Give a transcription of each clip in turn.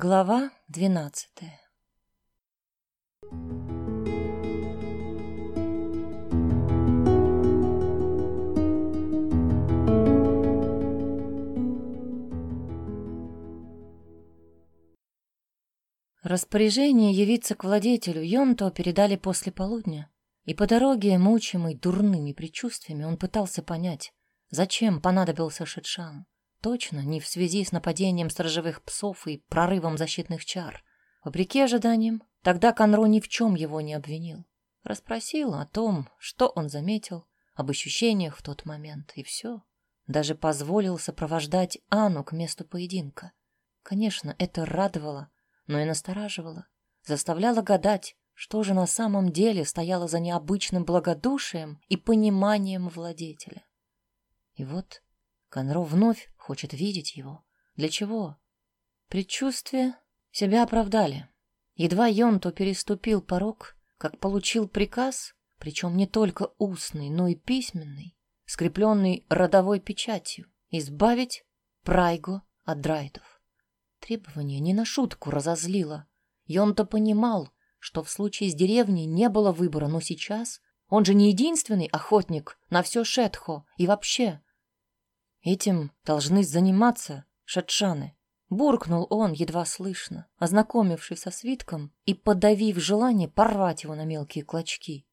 Глава двенадцатая Распоряжение явиться к владетелю Йонто передали после полудня, и по дороге, мучимый дурными предчувствиями, он пытался понять, зачем понадобился Шитшан. Точно не в связи с нападением сторожевых псов и прорывом защитных чар. Вопреки ожиданиям, тогда Конро ни в чем его не обвинил. Расспросил о том, что он заметил, об ощущениях в тот момент, и все. Даже позволил сопровождать Анну к месту поединка. Конечно, это радовало, но и настораживало, заставляло гадать, что же на самом деле стояло за необычным благодушием и пониманием владетеля. И вот Конро вновь хочет видеть его. Для чего? Предчувствия себя оправдали. Едва Йонто переступил порог, как получил приказ, причем не только устный, но и письменный, скрепленный родовой печатью, избавить Прайго от драйтов. Требование не на шутку разозлило. Йонто понимал, что в случае с деревней не было выбора, но сейчас он же не единственный охотник на все Шетхо и вообще. Этим должны заниматься шатшаны. Буркнул он едва слышно, ознакомившись со свитком и подавив желание порвать его на мелкие клочки.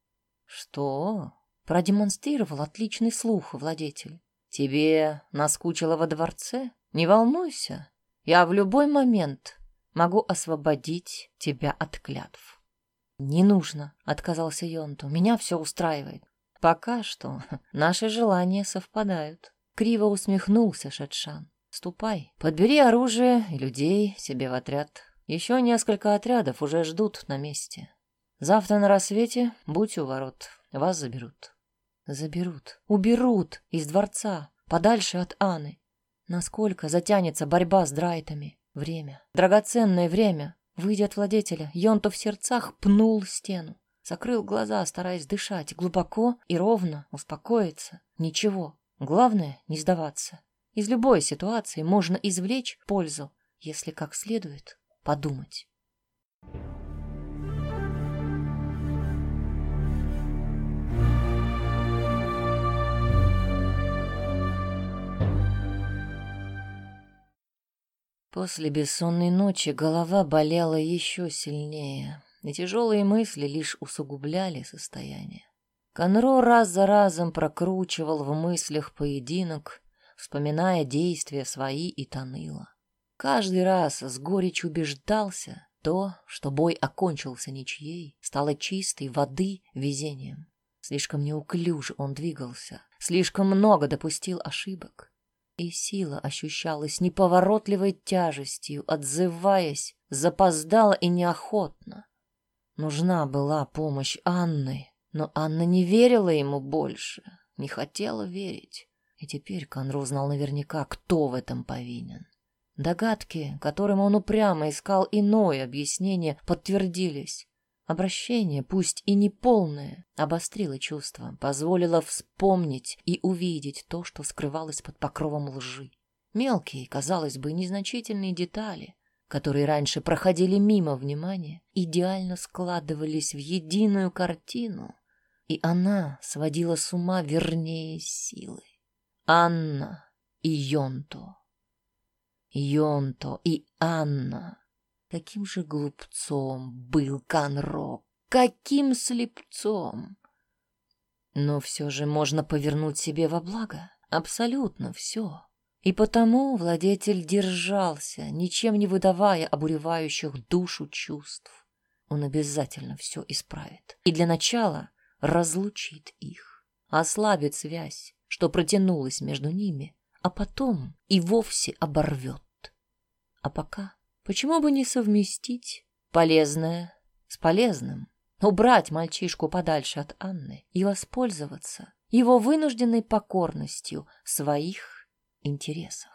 «Что?» — продемонстрировал отличный слух владетель. «Тебе наскучило во дворце? Не волнуйся, я в любой момент могу освободить тебя от клятв». «Не нужно», — отказался Йонту, — «меня все устраивает. Пока что наши желания совпадают». Криво усмехнулся Шатшан. Ступай, подбери оружие и людей себе в отряд. Еще несколько отрядов уже ждут на месте. Завтра на рассвете будь у ворот, вас заберут. Заберут, уберут из дворца, подальше от Анны. Насколько затянется борьба с драйтами? Время, драгоценное время. Выйдя от владетеля, Йонто в сердцах пнул стену. Закрыл глаза, стараясь дышать глубоко и ровно, успокоиться. Ничего, Главное — не сдаваться. Из любой ситуации можно извлечь пользу, если как следует подумать. После бессонной ночи голова болела еще сильнее, и тяжелые мысли лишь усугубляли состояние. Конро раз за разом прокручивал в мыслях поединок, вспоминая действия свои и Таныла. Каждый раз с горечью убеждался, то, что бой окончился ничьей, стало чистой воды везением. Слишком неуклюже он двигался, слишком много допустил ошибок. И сила ощущалась неповоротливой тяжестью, отзываясь, запоздала и неохотно. Нужна была помощь Анны, но Анна не верила ему больше, не хотела верить. И теперь Конро знал наверняка, кто в этом повинен. Догадки, которым он упрямо искал иное объяснение, подтвердились. Обращение, пусть и неполное, обострило чувства, позволило вспомнить и увидеть то, что скрывалось под покровом лжи. Мелкие, казалось бы, незначительные детали, которые раньше проходили мимо внимания, идеально складывались в единую картину, и она сводила с ума вернее силы. Анна и Йонто. Йонто и Анна. Каким же глупцом был Канро, каким слепцом! Но все же можно повернуть себе во благо, абсолютно все. И потому владетель держался, ничем не выдавая обуревающих душу чувств. Он обязательно все исправит. И для начала разлучит их, ослабит связь, что протянулась между ними, а потом и вовсе оборвет. А пока почему бы не совместить полезное с полезным, убрать мальчишку подальше от Анны и воспользоваться его вынужденной покорностью в своих интересах?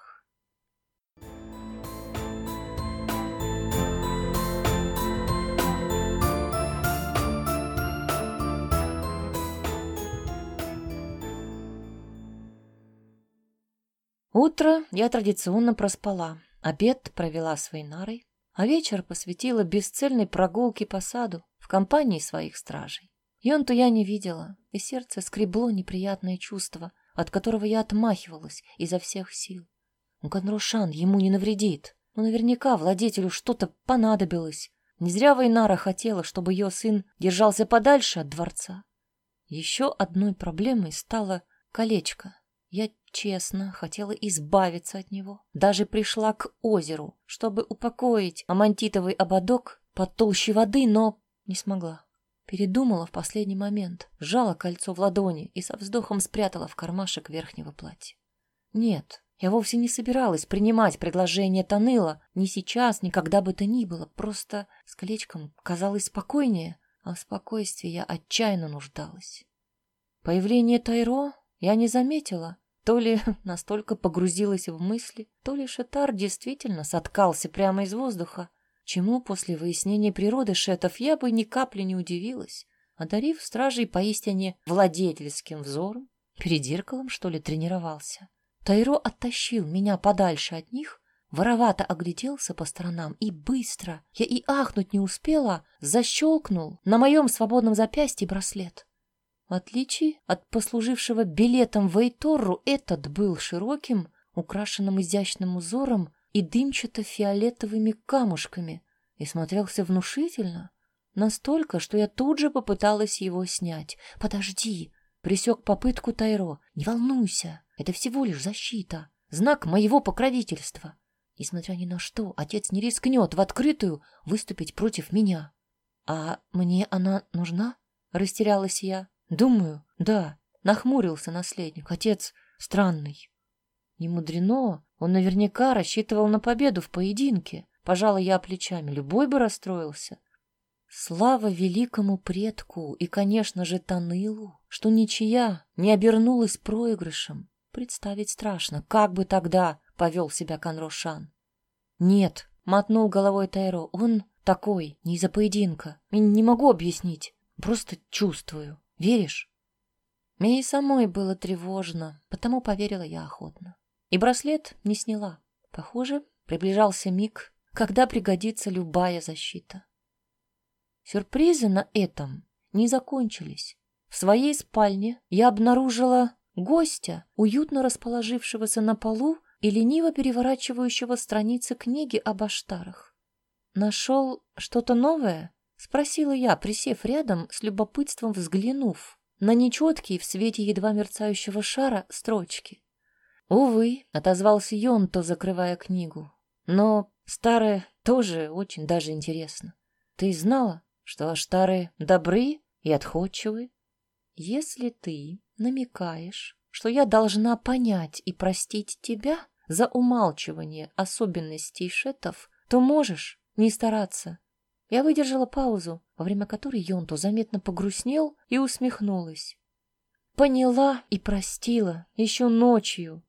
Утро я традиционно проспала. Обед провела своей нарой. а вечер посвятила бесцельной прогулке по саду в компании своих стражей. Йонту я не видела, и сердце скребло неприятное чувство, от которого я отмахивалась изо всех сил. Ганрушан ему не навредит, но наверняка владетелю что-то понадобилось. Не зря Вайнара хотела, чтобы ее сын держался подальше от дворца. Еще одной проблемой стало колечко. Я честно хотела избавиться от него. Даже пришла к озеру, чтобы упокоить амантитовый ободок под толщей воды, но не смогла. Передумала в последний момент, сжала кольцо в ладони и со вздохом спрятала в кармашек верхнего платья. Нет, я вовсе не собиралась принимать предложение Таныла, ни сейчас, ни когда бы то ни было, просто с колечком казалось спокойнее, а в спокойствии я отчаянно нуждалась. Появление Тайро я не заметила, то ли настолько погрузилась в мысли, то ли Шатар действительно соткался прямо из воздуха, чему после выяснения природы шетов я бы ни капли не удивилась, одарив стражей поистине владетельским взором, перед зеркалом, что ли, тренировался. Тайро оттащил меня подальше от них, воровато огляделся по сторонам и быстро, я и ахнуть не успела, защелкнул на моем свободном запястье браслет. В отличие от послужившего билетом в Эйторру, этот был широким, украшенным изящным узором и дымчато-фиолетовыми камушками и смотрелся внушительно, настолько, что я тут же попыталась его снять. «Подожди!» — присек попытку Тайро. «Не волнуйся, это всего лишь защита, знак моего покровительства. Несмотря ни на что, отец не рискнет в открытую выступить против меня. А мне она нужна?» — растерялась я. «Думаю, да», — нахмурился наследник. «Отец странный». Не мудрено, он наверняка рассчитывал на победу в поединке. Пожалуй, я плечами, любой бы расстроился. Слава великому предку и, конечно же, Танылу, что ничья не обернулась проигрышем. Представить страшно, как бы тогда повел себя Конрошан. Нет, мотнул головой Тайро, он такой, не из-за поединка. Не могу объяснить, просто чувствую. Веришь? Мне и самой было тревожно, потому поверила я охотно. И браслет не сняла. Похоже, приближался миг, когда пригодится любая защита. Сюрпризы на этом не закончились. В своей спальне я обнаружила гостя, уютно расположившегося на полу и лениво переворачивающего страницы книги об аштарах. «Нашел что-то новое?» — спросила я, присев рядом, с любопытством взглянув на нечеткие в свете едва мерцающего шара строчки. «Увы», — отозвался Йонто, закрывая книгу. «Но старое тоже очень даже интересно. Ты знала, что аштары добры и отходчивы? Если ты намекаешь, что я должна понять и простить тебя за умалчивание особенностей шетов, то можешь не стараться». Я выдержала паузу, во время которой Йонто заметно погрустнел и усмехнулась. Поняла и простила еще ночью,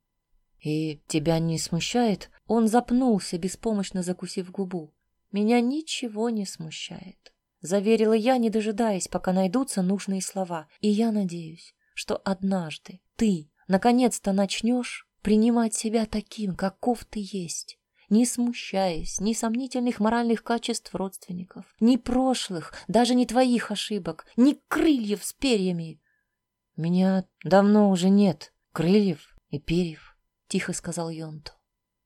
«И тебя не смущает?» Он запнулся, беспомощно закусив губу. «Меня ничего не смущает», — заверила я, не дожидаясь, пока найдутся нужные слова. «И я надеюсь, что однажды ты наконец-то начнешь принимать себя таким, каков ты есть, не смущаясь ни сомнительных моральных качеств родственников, ни прошлых, даже не твоих ошибок, ни крыльев с перьями. Меня давно уже нет крыльев и перьев тихо сказал Йонту.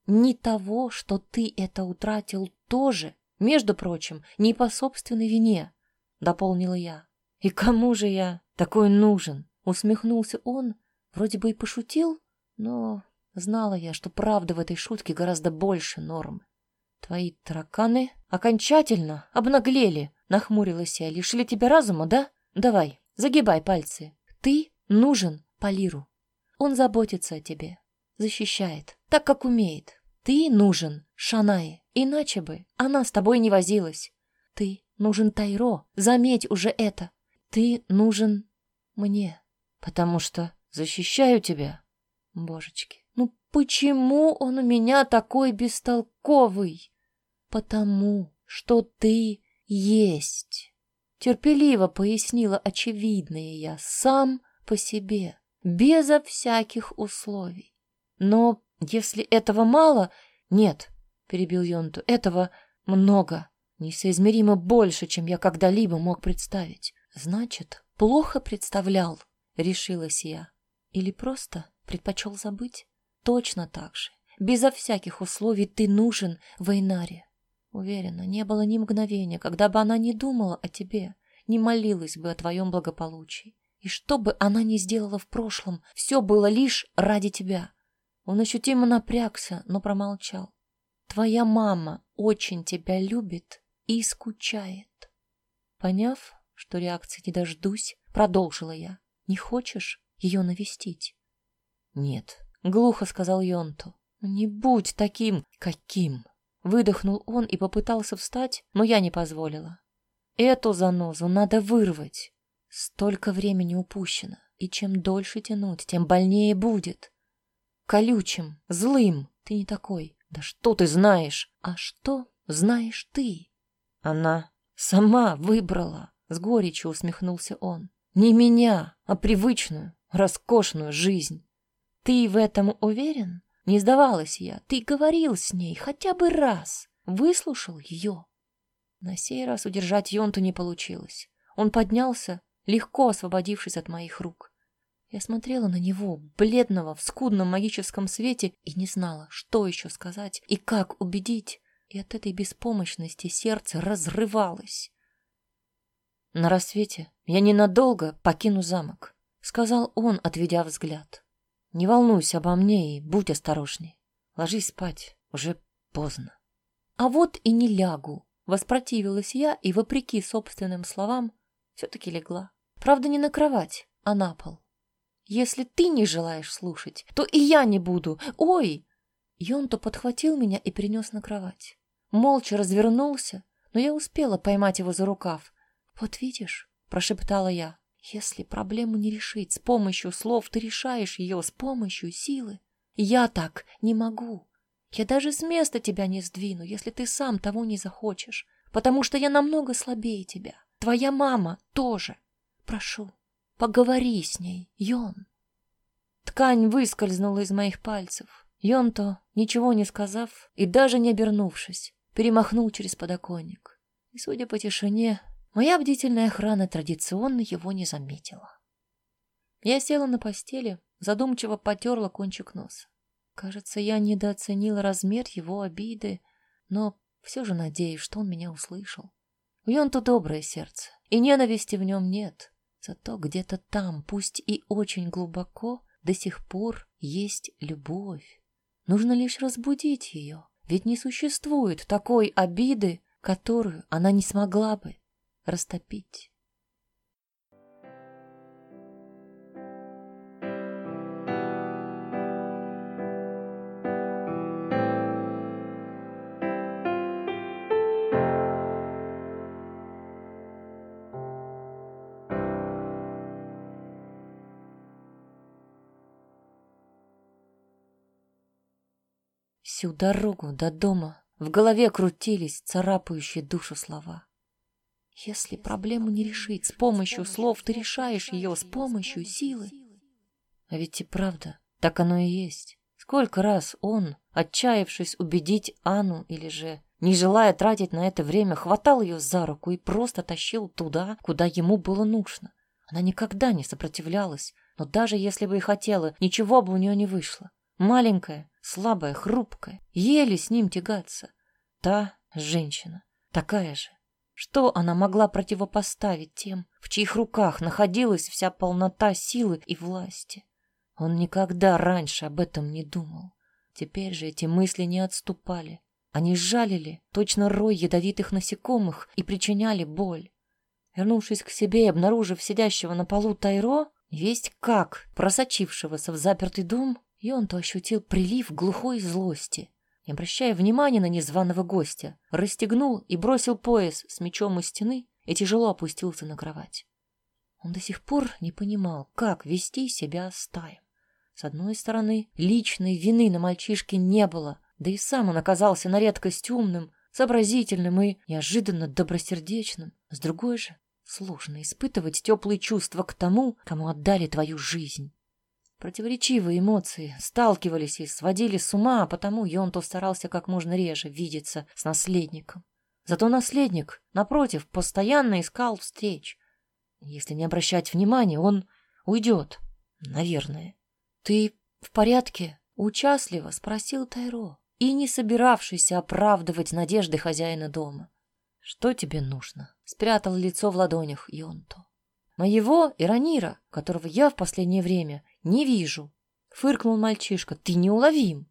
Не того, что ты это утратил тоже, между прочим, не по собственной вине, дополнила я. И кому же я такой нужен? Усмехнулся он, вроде бы и пошутил, но знала я, что правда в этой шутке гораздо больше нормы. Твои тараканы окончательно обнаглели, нахмурилась я. Лишили тебя разума, да? Давай, загибай пальцы. Ты нужен Полиру. Он заботится о тебе защищает, так как умеет. Ты нужен Шанае, иначе бы она с тобой не возилась. Ты нужен Тайро, заметь уже это. Ты нужен мне, потому что защищаю тебя. Божечки, почему он у меня такой бестолковый? Потому что ты есть. Терпеливо пояснила очевидное я сам по себе, безо всяких условий. Но если этого мало... Нет, перебил Йонту, этого Много. Несоизмеримо больше, чем я когда-либо мог представить. Значит, плохо представлял, решилась я. Или просто предпочел забыть? Точно так же. Безо всяких условий ты нужен Вейнаре. Уверена, не было ни мгновения, когда бы она не думала о тебе, не молилась бы о твоем благополучии. И что бы она ни сделала в прошлом, все было лишь ради тебя. Он ощутимо напрягся, но промолчал. Твоя мама очень тебя любит и скучает. Поняв, что реакции не дождусь, продолжила я. Не хочешь ее навестить? Нет, глухо сказал Йонту. Не будь таким, каким. Выдохнул он и попытался встать, но я не позволила. Эту занозу надо вырвать. Столько времени упущено, и чем дольше тянуть, тем больнее будет. Колючим, злым ты не такой. Да что ты знаешь? А что знаешь ты? Она сама выбрала, с горечью усмехнулся он. Не меня, а привычную, роскошную жизнь. Ты в этом уверен? Не сдавалась я. Ты говорил с ней хотя бы раз. Выслушал ее. На сей раз удержать Йонту не получилось. Он поднялся, легко освободившись от моих рук. Я смотрела на него, бледного, в скудном магическом свете, и не знала, что еще сказать и как убедить, и от этой беспомощности сердце разрывалось. «На рассвете я ненадолго покину замок», — сказал он, отведя взгляд. Не волнуйся обо мне и будь осторожней. Ложись спать, уже поздно. А вот и не лягу. Воспротивилась я и, вопреки собственным словам, все-таки легла. Правда, не на кровать, а на пол. Если ты не желаешь слушать, то и я не буду. Ой! Йонто подхватил меня и принес на кровать. Молча развернулся, но я успела поймать его за рукав. «Вот видишь», — прошептала я, если проблему не решить с помощью слов, ты решаешь ее с помощью силы. Я так не могу. Я даже с места тебя не сдвину, если ты сам того не захочешь, потому что я намного слабее тебя. Твоя мама тоже. Прошу, поговори с ней, Йон. Ткань выскользнула из моих пальцев. Йонто, ничего не сказав и даже не обернувшись, перемахнул через подоконник. И, судя по тишине, Моя бдительная охрана традиционно его не заметила. Я села на постели, задумчиво потерла кончик носа. Кажется, я недооценила размер его обиды, но все же надеюсь, что он меня услышал. У Йонту доброе сердце, и ненависти в нем нет. Зато где-то там, пусть и очень глубоко, до сих пор есть любовь. Нужно лишь разбудить ее, ведь не существует такой обиды, которую она не смогла бы растопить. Всю дорогу до дома в голове крутились царапающие душу слова. Если проблему не решить с помощью слов, ты решаешь ее с помощью силы. А ведь и правда, так оно и есть. Сколько раз он, отчаявшись убедить Анну или же, не желая тратить на это время, хватал ее за руку и просто тащил туда, куда ему было нужно. Она никогда не сопротивлялась, но даже если бы и хотела, ничего бы у нее не вышло. Маленькая, слабая, хрупкая, еле с ним тягаться. Та женщина, такая же, что она могла противопоставить тем, в чьих руках находилась вся полнота силы и власти? Он никогда раньше об этом не думал. Теперь же эти мысли не отступали. Они жалили, точно рой ядовитых насекомых, и причиняли боль. Вернувшись к себе и обнаружив сидящего на полу Тайро, весть как просочившегося в запертый дом, и он то ощутил прилив глухой злости не обращая внимания на незваного гостя, расстегнул и бросил пояс с мечом у стены и тяжело опустился на кровать. Он до сих пор не понимал, как вести себя с Таем. С одной стороны, личной вины на мальчишке не было, да и сам он оказался на редкость умным, сообразительным и неожиданно добросердечным. С другой же, сложно испытывать теплые чувства к тому, кому отдали твою жизнь. Противоречивые эмоции сталкивались и сводили с ума, а потому Йонто старался как можно реже видеться с наследником. Зато наследник, напротив, постоянно искал встреч. Если не обращать внимания, он уйдет. Наверное. «Ты в порядке?» — участливо спросил Тайро, и не собиравшийся оправдывать надежды хозяина дома. «Что тебе нужно?» — спрятал лицо в ладонях Йонто. «Моего Иранира, которого я в последнее время не вижу», — фыркнул мальчишка. «Ты неуловим».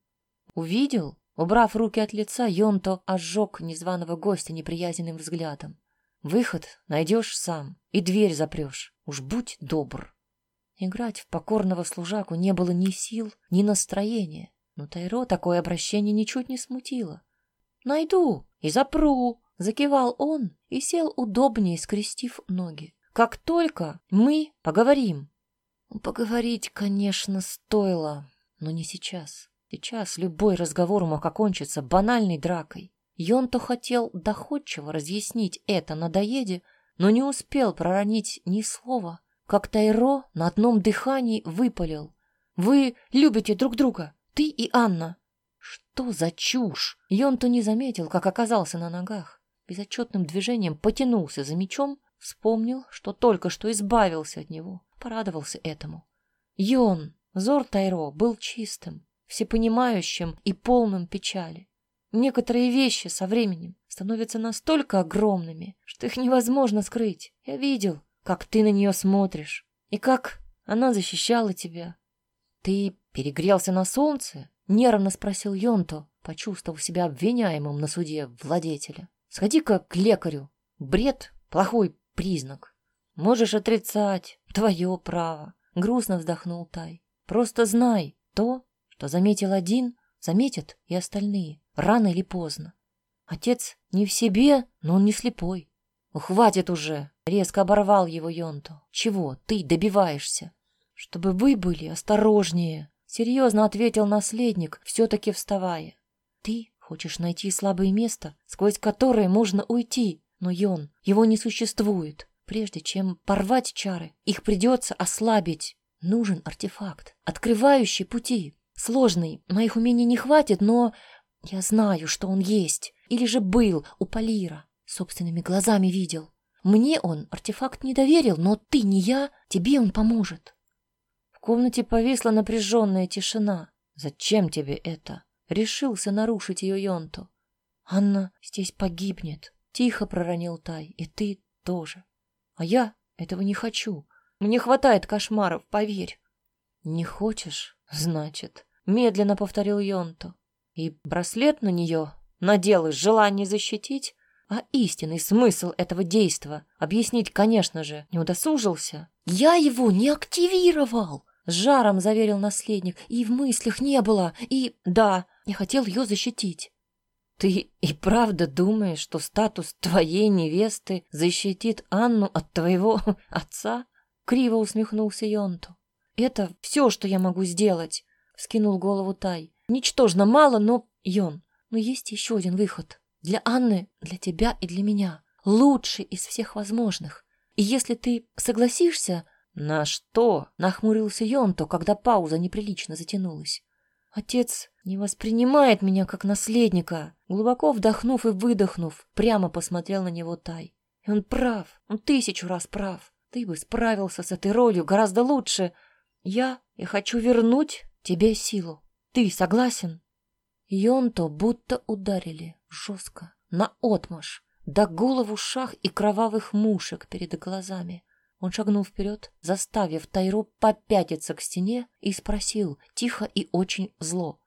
«Увидел?» Убрав руки от лица, Йонто ожег незваного гостя неприязненным взглядом. «Выход найдешь сам и дверь запрешь. Уж будь добр». Играть в покорного служаку не было ни сил, ни настроения, но Тайро такое обращение ничуть не смутило. «Найду и запру», — закивал он и сел удобнее, скрестив ноги. «Как только мы поговорим». Поговорить, конечно, стоило, но не сейчас. Сейчас любой разговор мог окончиться банальной дракой. Йонто хотел доходчиво разъяснить это надоеде, но не успел проронить ни слова, как Тайро на одном дыхании выпалил. «Вы любите друг друга, ты и Анна!» Что за чушь? Йонто не заметил, как оказался на ногах. Безотчетным движением потянулся за мечом, вспомнил, что только что избавился от него, порадовался этому. Йон, взор Тайро, был чистым, всепонимающим и полным печали. Некоторые вещи со временем становятся настолько огромными, что их невозможно скрыть. Я видел, как ты на нее смотришь, и как она защищала тебя. Ты перегрелся на солнце? Нервно спросил Йонто, почувствовав себя обвиняемым на суде владетеля. Сходи-ка к лекарю. Бред — плохой признак. Можешь отрицать, твое право. Грустно вздохнул Тай. Просто знай, то, что заметил один, заметят и остальные, рано или поздно. Отец не в себе, но он не слепой. «Хватит уже!» — резко оборвал его Йонто. «Чего ты добиваешься?» «Чтобы вы были осторожнее!» — серьезно ответил наследник, все-таки вставая. «Ты хочешь найти слабое место, сквозь которое можно уйти, но, Йон, его не существует. Прежде чем порвать чары, их придется ослабить. Нужен артефакт, открывающий пути. Сложный, моих умений не хватит, но я знаю, что он есть. Или же был у Полира. Собственными глазами видел. Мне он артефакт не доверил, но ты, не я, тебе он поможет. В комнате повисла напряженная тишина. Зачем тебе это? Решился нарушить ее Йонту. Анна здесь погибнет. Тихо проронил Тай. И ты тоже. А я этого не хочу. Мне хватает кошмаров, поверь. Не хочешь, значит, медленно повторил Йонто. И браслет на нее надел из желания защитить, а истинный смысл этого действа объяснить, конечно же, не удосужился. «Я его не активировал!» — с жаром заверил наследник. «И в мыслях не было. И да, я хотел ее защитить». «Ты и правда думаешь, что статус твоей невесты защитит Анну от твоего отца?» — криво усмехнулся Йонту. «Это все, что я могу сделать», — вскинул голову Тай. «Ничтожно мало, но, Йон, но есть еще один выход». Для Анны, для тебя и для меня. Лучший из всех возможных. И если ты согласишься... На что? Нахмурился Йонто, когда пауза неприлично затянулась. Отец не воспринимает меня как наследника. Глубоко вдохнув и выдохнув, прямо посмотрел на него Тай. И он прав, он тысячу раз прав. Ты бы справился с этой ролью гораздо лучше. Я, я хочу вернуть тебе силу. Ты согласен? Йонто будто ударили жестко, наотмашь, до гула в ушах и кровавых мушек перед глазами. Он шагнул вперед, заставив Тайро попятиться к стене и спросил тихо и очень зло.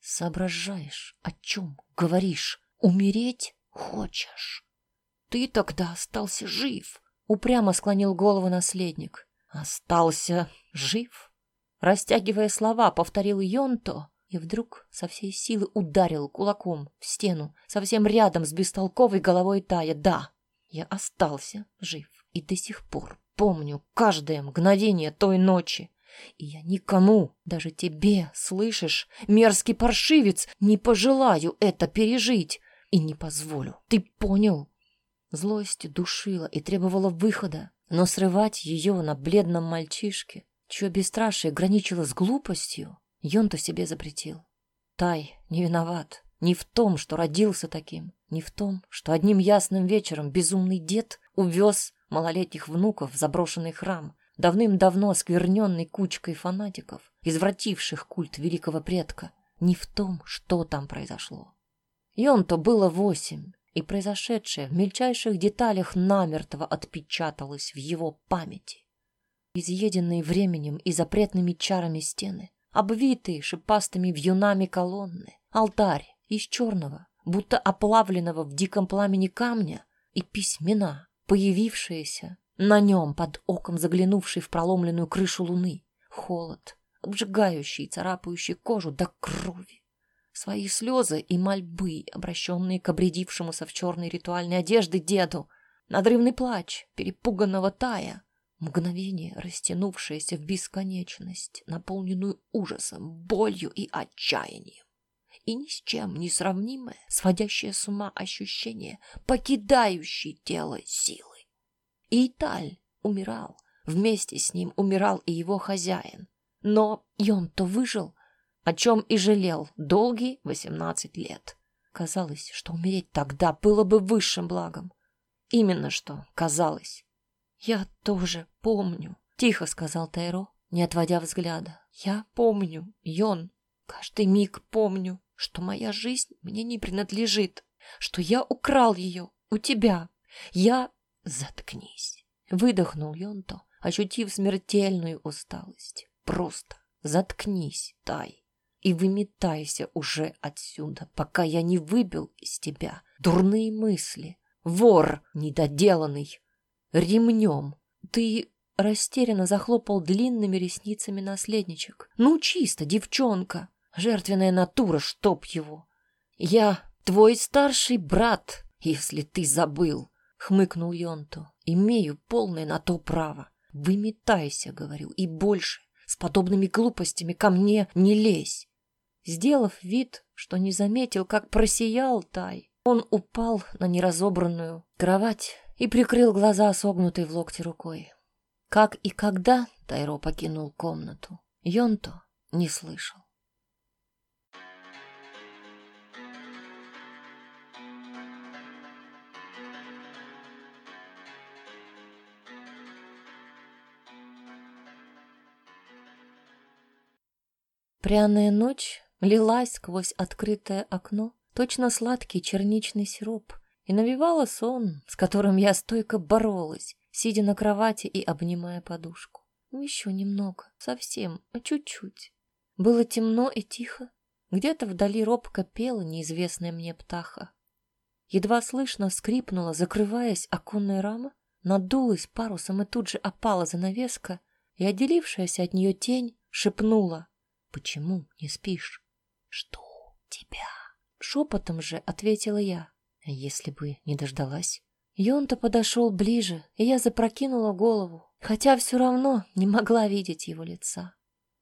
«Ты соображаешь, о чем говоришь? Умереть хочешь?» «Ты тогда остался жив», — упрямо склонил голову наследник. «Остался жив?» Растягивая слова, повторил Йонто, и вдруг со всей силы ударил кулаком в стену, совсем рядом с бестолковой головой Тая. Да, я остался жив и до сих пор помню каждое мгновение той ночи. И я никому, даже тебе, слышишь, мерзкий паршивец, не пожелаю это пережить и не позволю. Ты понял? Злость душила и требовала выхода, но срывать ее на бледном мальчишке, чье бесстрашие граничило с глупостью, Йонто себе запретил. Тай не виноват. Не в том, что родился таким, не в том, что одним ясным вечером безумный дед увез малолетних внуков в заброшенный храм, давным-давно оскверненный кучкой фанатиков, извративших культ великого предка. Не в том, что там произошло. Йонто было восемь, и произошедшее в мельчайших деталях намертво отпечаталось в его памяти. Изъеденные временем и запретными чарами стены, обвитые шипастыми вьюнами колонны, алтарь из черного, будто оплавленного в диком пламени камня, и письмена, появившиеся на нем под оком заглянувшей в проломленную крышу луны. Холод, обжигающий, царапающий кожу до крови. Свои слезы и мольбы, обращенные к обрядившемуся в черной ритуальной одежды деду. Надрывный плач перепуганного Тая. Мгновение, растянувшееся в бесконечность, наполненную ужасом, болью и отчаянием. И ни с чем не сравнимое, сводящее с ума ощущение, покидающее тело силы. И Италь умирал. Вместе с ним умирал и его хозяин. Но Йон-то выжил, о чем и жалел долгие восемнадцать лет. Казалось, что умереть тогда было бы высшим благом. Именно что казалось. «Я тоже помню», — тихо сказал Тайро, не отводя взгляда. «Я помню, Йон, каждый миг помню, что моя жизнь мне не принадлежит, что я украл ее у тебя. Я Заткнись. Выдохнул Йонто, ощутив смертельную усталость. Просто заткнись, Тай, и выметайся уже отсюда, пока я не выбил из тебя дурные мысли. Вор недоделанный. Ремнем. Ты растерянно захлопал длинными ресницами наследничек. Ну, чисто, девчонка. Жертвенная натура, чтоб его. Я твой старший брат, если ты забыл хмыкнул Йонто. Имею полное на то право. Выметайся, говорю, и больше с подобными глупостями ко мне не лезь. Сделав вид, что не заметил, как просиял Тай, он упал на неразобранную кровать и прикрыл глаза согнутой в локте рукой. Как и когда Тайро покинул комнату, Йонто не слышал. Пряная ночь лилась сквозь открытое окно, точно сладкий черничный сироп, и навевала сон, с которым я стойко боролась, сидя на кровати и обнимая подушку. Ну, еще немного, совсем, а чуть-чуть. Было темно и тихо. Где-то вдали робко пела неизвестная мне птаха. Едва слышно скрипнула, закрываясь оконная рама, надулась парусом и тут же опала занавеска, и отделившаяся от нее тень шепнула Почему не спишь? Что тебя? Шепотом же ответила я. Если бы не дождалась? Йонта подошел ближе, и я запрокинула голову, хотя все равно не могла видеть его лица.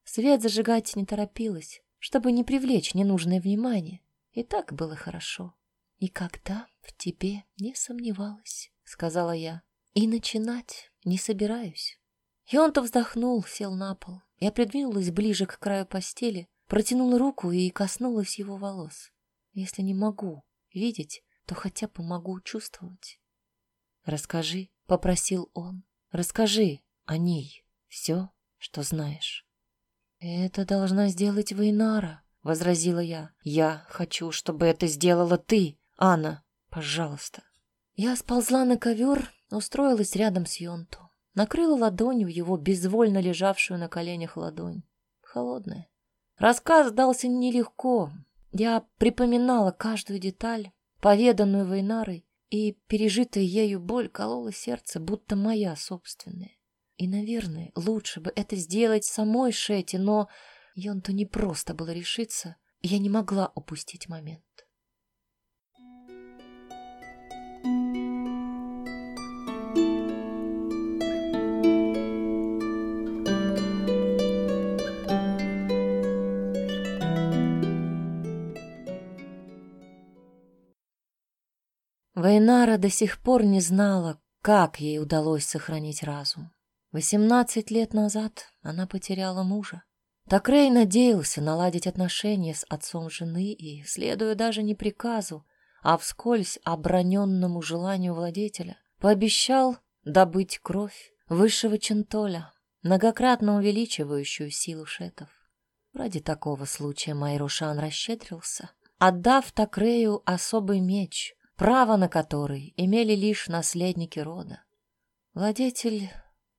Свет зажигать не торопилась, чтобы не привлечь ненужное внимание. И так было хорошо. «Никогда в тебе не сомневалась», — сказала я. «И начинать не собираюсь». Йонта вздохнул, сел на пол. Я придвинулась ближе к краю постели, протянула руку и коснулась его волос. Если не могу видеть, то хотя бы могу чувствовать. «Расскажи», — попросил он, — «расскажи о ней все, что знаешь». «Это должна сделать Вейнара», — возразила я. «Я хочу, чтобы это сделала ты, Анна. Пожалуйста». Я сползла на ковер, устроилась рядом с Йонту накрыла ладонью его безвольно лежавшую на коленях ладонь. Холодная. Рассказ дался нелегко. Я припоминала каждую деталь, поведанную Вейнарой, и пережитая ею боль колола сердце, будто моя собственная. И, наверное, лучше бы это сделать самой Шети, но Йонту не просто было решиться, я не могла упустить момент. Вайнара до сих пор не знала, как ей удалось сохранить разум. Восемнадцать лет назад она потеряла мужа. Такрей надеялся наладить отношения с отцом жены и, следуя даже не приказу, а вскользь оброненному желанию владетеля, пообещал добыть кровь высшего чентоля, многократно увеличивающую силу шетов. Ради такого случая Майрушан расщедрился, отдав Такрею особый меч, право на который имели лишь наследники рода. Владетель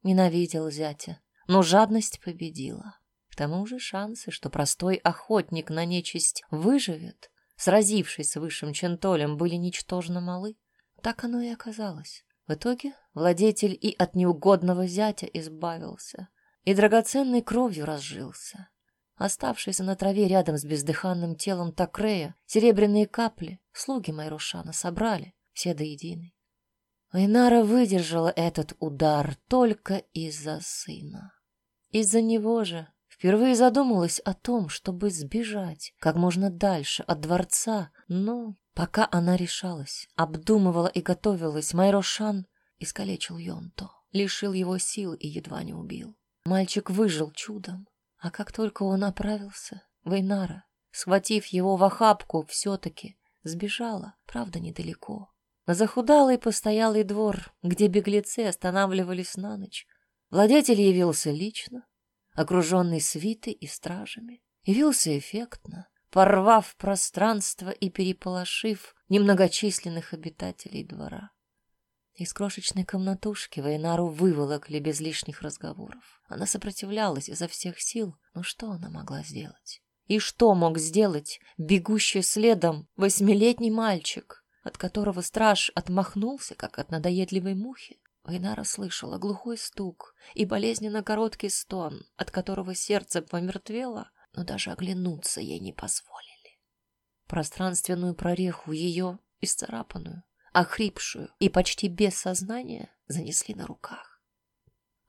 ненавидел зятя, но жадность победила. К тому же шансы, что простой охотник на нечисть выживет, сразившись с высшим чентолем, были ничтожно малы. Так оно и оказалось. В итоге владетель и от неугодного зятя избавился, и драгоценной кровью разжился. Оставшиеся на траве рядом с бездыханным телом Такрея серебряные капли слуги Майрушана собрали, все до единой. Айнара выдержала этот удар только из-за сына. Из-за него же впервые задумалась о том, чтобы сбежать как можно дальше от дворца, но пока она решалась, обдумывала и готовилась, Майрошан искалечил Йонто, лишил его сил и едва не убил. Мальчик выжил чудом, а как только он оправился, Вейнара, схватив его в охапку, все-таки сбежала, правда, недалеко. На захудалый постоялый двор, где беглецы останавливались на ночь, владетель явился лично, окруженный свитой и стражами. Явился эффектно, порвав пространство и переполошив немногочисленных обитателей двора. Из крошечной комнатушки Вайнару выволокли без лишних разговоров. Она сопротивлялась изо всех сил, но что она могла сделать? И что мог сделать бегущий следом восьмилетний мальчик, от которого страж отмахнулся, как от надоедливой мухи? Вайнара слышала глухой стук и болезненно короткий стон, от которого сердце помертвело, но даже оглянуться ей не позволили. Пространственную прореху ее, исцарапанную, охрипшую и почти без сознания, занесли на руках.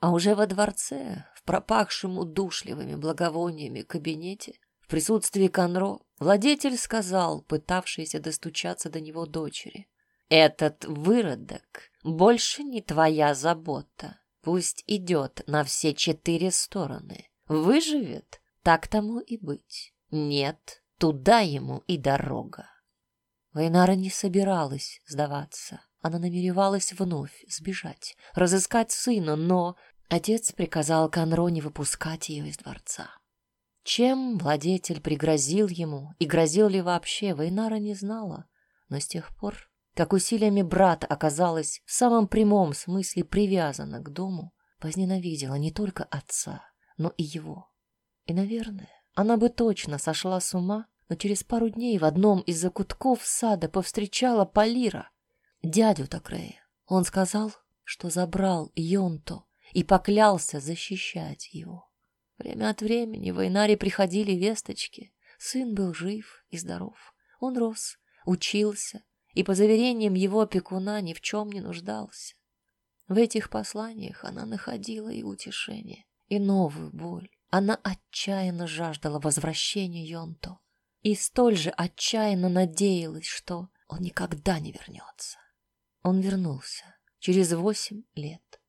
А уже во дворце, в пропахшем удушливыми благовониями кабинете, в присутствии Конро, владетель сказал, пытавшийся достучаться до него дочери, «Этот выродок больше не твоя забота. Пусть идет на все четыре стороны. Выживет, так тому и быть. Нет, туда ему и дорога». Вайнара не собиралась сдаваться. Она намеревалась вновь сбежать, разыскать сына, но отец приказал Конро не выпускать ее из дворца. Чем владетель пригрозил ему и грозил ли вообще, Вайнара не знала, но с тех пор, как усилиями брата оказалась в самом прямом смысле привязана к дому, возненавидела не только отца, но и его. И, наверное, она бы точно сошла с ума, но через пару дней в одном из закутков сада повстречала Полира, дядю Такрея. Он сказал, что забрал Йонто и поклялся защищать его. Время от времени в Айнаре приходили весточки. Сын был жив и здоров. Он рос, учился и, по заверениям его опекуна, ни в чем не нуждался. В этих посланиях она находила и утешение, и новую боль. Она отчаянно жаждала возвращения Йонто и столь же отчаянно надеялась, что он никогда не вернется. Он вернулся через восемь лет.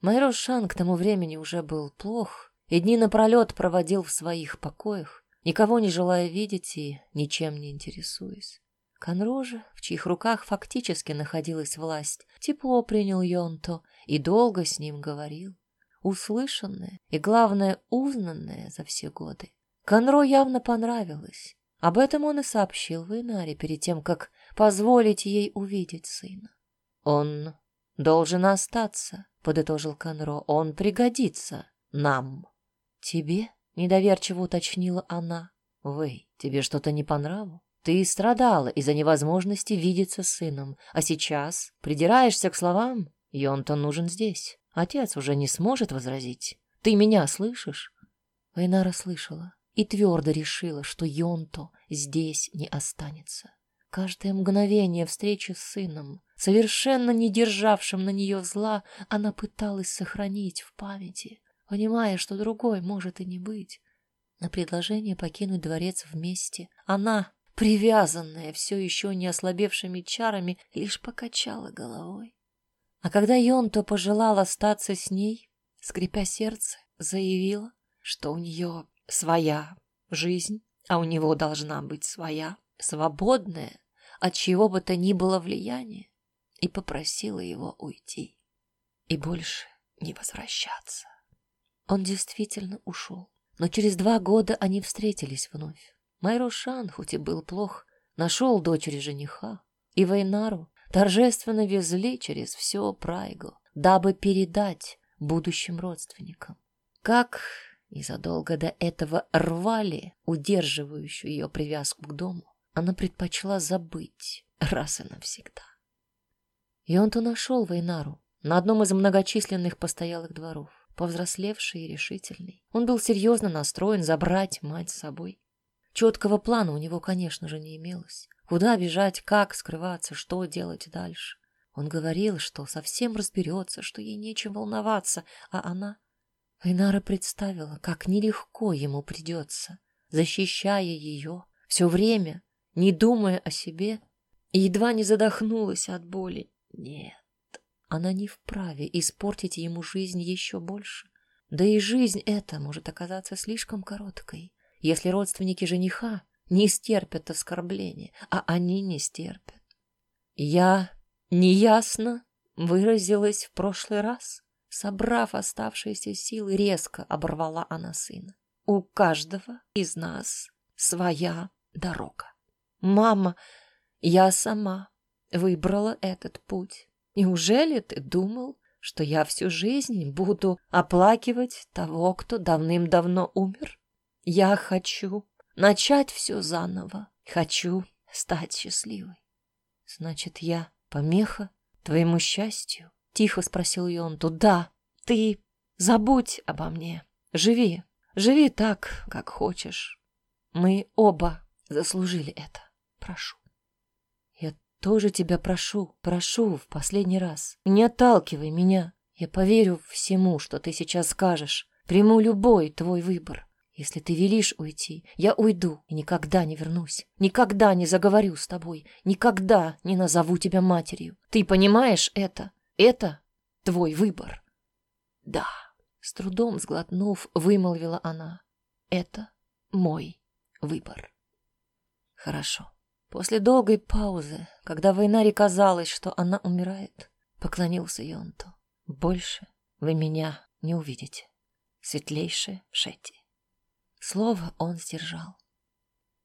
Майор Шан к тому времени уже был плох, и дни напролет проводил в своих покоях, никого не желая видеть и ничем не интересуясь. Конро же, в чьих руках фактически находилась власть, тепло принял Йонто и долго с ним говорил. Услышанное и, главное, узнанное за все годы. Конро явно понравилось, об этом он и сообщил Вейнаре перед тем, как позволить ей увидеть сына. «Он должен остаться», — подытожил Конро. «Он пригодится нам». «Тебе?» — недоверчиво уточнила она. «Вэй, тебе что-то не по нраву? Ты страдала из-за невозможности видеться с сыном, а сейчас придираешься к словам, и он-то нужен здесь. Отец уже не сможет возразить. Ты меня слышишь?» Вейнара слышала и твердо решила, что Йонто здесь не останется. Каждое мгновение встречи с сыном, совершенно не державшим на нее зла, она пыталась сохранить в памяти, понимая, что другой может и не быть. На предложение покинуть дворец вместе она, привязанная все еще не ослабевшими чарами, лишь покачала головой. А когда Йонто пожелал остаться с ней, скрипя сердце, заявила, что у нее своя жизнь, а у него должна быть своя, свободная, от чего бы то ни было влияние, и попросила его уйти и больше не возвращаться. Он действительно ушел, но через два года они встретились вновь. Майрошан, хоть и был плох, нашел дочери жениха, и Вайнару торжественно везли через все Прайго, дабы передать будущим родственникам. Как незадолго до этого рвали удерживающую ее привязку к дому, она предпочла забыть раз и навсегда. И он-то нашел Вайнару на одном из многочисленных постоялых дворов, повзрослевший и решительный. Он был серьезно настроен забрать мать с собой. Четкого плана у него, конечно же, не имелось. Куда бежать, как скрываться, что делать дальше. Он говорил, что совсем разберется, что ей нечем волноваться, а она... Вайнара представила, как нелегко ему придется, защищая ее все время, не думая о себе, и едва не задохнулась от боли. Нет, она не вправе испортить ему жизнь еще больше. Да и жизнь эта может оказаться слишком короткой, если родственники жениха не стерпят оскорбления, а они не стерпят. Я неясно выразилась в прошлый раз. Собрав оставшиеся силы, резко оборвала она сына. У каждого из нас своя дорога. Мама, я сама выбрала этот путь. Неужели ты думал, что я всю жизнь буду оплакивать того, кто давным-давно умер? Я хочу начать все заново. Хочу стать счастливой. Значит, я помеха твоему счастью? Тихо спросил Йонту. Да, ты забудь обо мне. Живи, живи так, как хочешь. Мы оба заслужили это. Прошу. Тоже тебя прошу, прошу в последний раз. Не отталкивай меня. Я поверю всему, что ты сейчас скажешь. Приму любой твой выбор. Если ты велишь уйти, я уйду и никогда не вернусь. Никогда не заговорю с тобой. Никогда не назову тебя матерью. Ты понимаешь это? Это твой выбор. Да, с трудом сглотнув, вымолвила она. Это мой выбор. Хорошо. После долгой паузы, когда Вайнаре казалось, что она умирает, поклонился Йонту. Больше вы меня не увидите. Светлейшая Шетти. Слово он сдержал.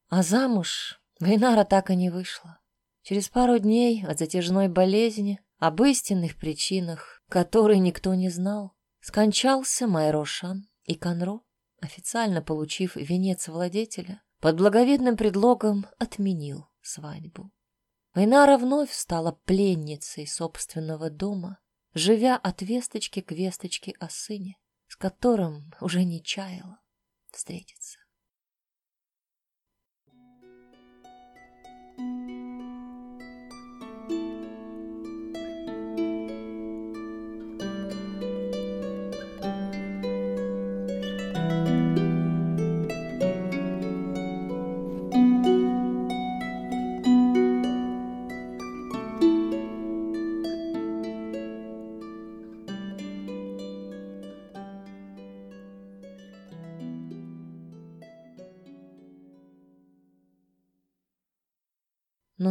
А замуж Вайнара так и не вышла. Через пару дней от затяжной болезни, об истинных причинах, которые никто не знал, скончался Майрошан и Конро, официально получив венец владетеля, под благовидным предлогом отменил свадьбу. Вайнара вновь стала пленницей собственного дома, живя от весточки к весточке о сыне, с которым уже не чаяла встретиться.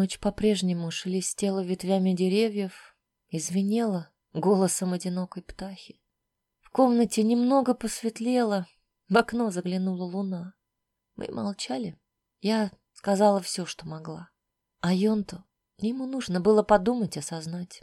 Ночь по-прежнему шелестела ветвями деревьев и звенела голосом одинокой птахи. В комнате немного посветлело, в окно заглянула луна. Мы молчали. Я сказала все, что могла. А Йонту, ему нужно было подумать, осознать.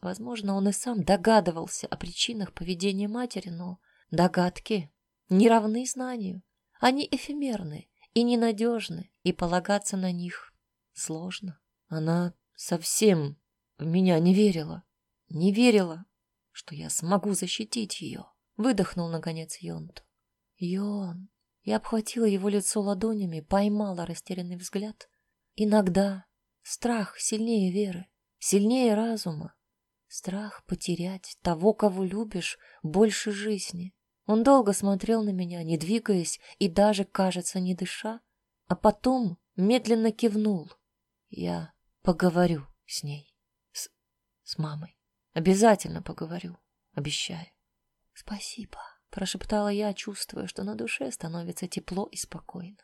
Возможно, он и сам догадывался о причинах поведения матери, но догадки не равны знанию. Они эфемерны и ненадежны, и полагаться на них сложно. Она совсем в меня не верила. Не верила, что я смогу защитить ее. Выдохнул, наконец, Йонт. Йон. Я обхватила его лицо ладонями, поймала растерянный взгляд. Иногда страх сильнее веры, сильнее разума. Страх потерять того, кого любишь, больше жизни. Он долго смотрел на меня, не двигаясь и даже, кажется, не дыша, а потом медленно кивнул. Я поговорю с ней, с, с мамой. Обязательно поговорю, обещаю. Спасибо. прошептала я, чувствуя, что на душе становится тепло и спокойно.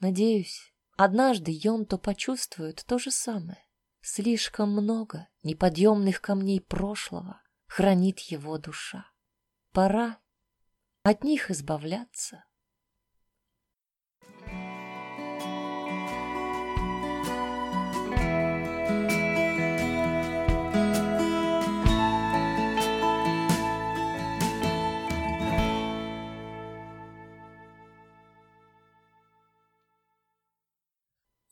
Надеюсь, однажды Йонто почувствует то же самое. Слишком много неподъемных камней прошлого хранит его душа. Пора от них избавляться